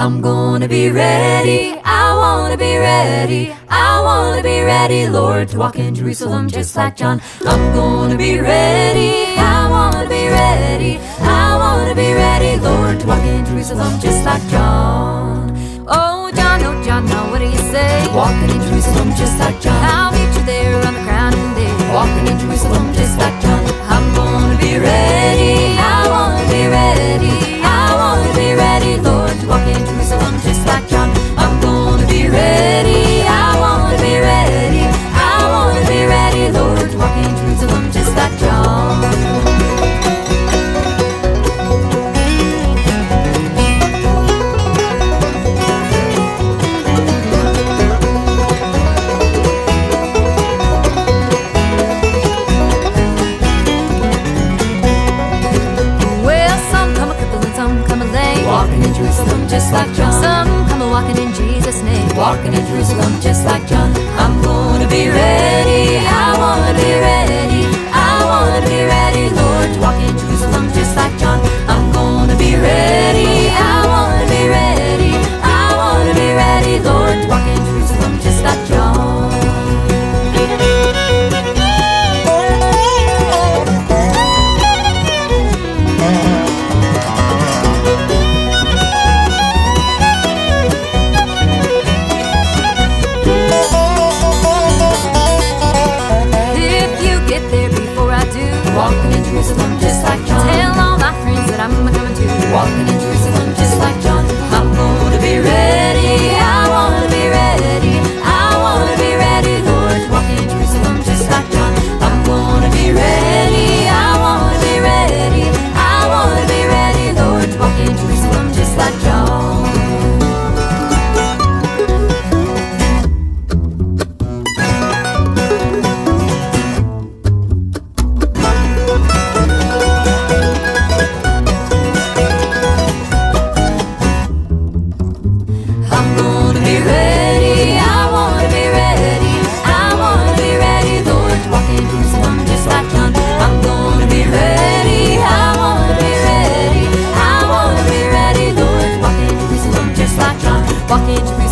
I'm gonna be ready. I wanna be ready. I wanna be ready, Lord, to walk in Jerusalem just like John. I'm gonna be ready. I wanna be ready. I wanna be ready, Lord, to walk in Jerusalem just like John. Oh, John, oh, John, now what do you say? Walking in Jerusalem just like John. I'll meet you there on the crowning day. Walking in Jerusalem Jerusalem just like John. Some come a walking in Jesus' name. Walking in Jerusalem just like John. I'm ready. walking in Jerusalem. walking.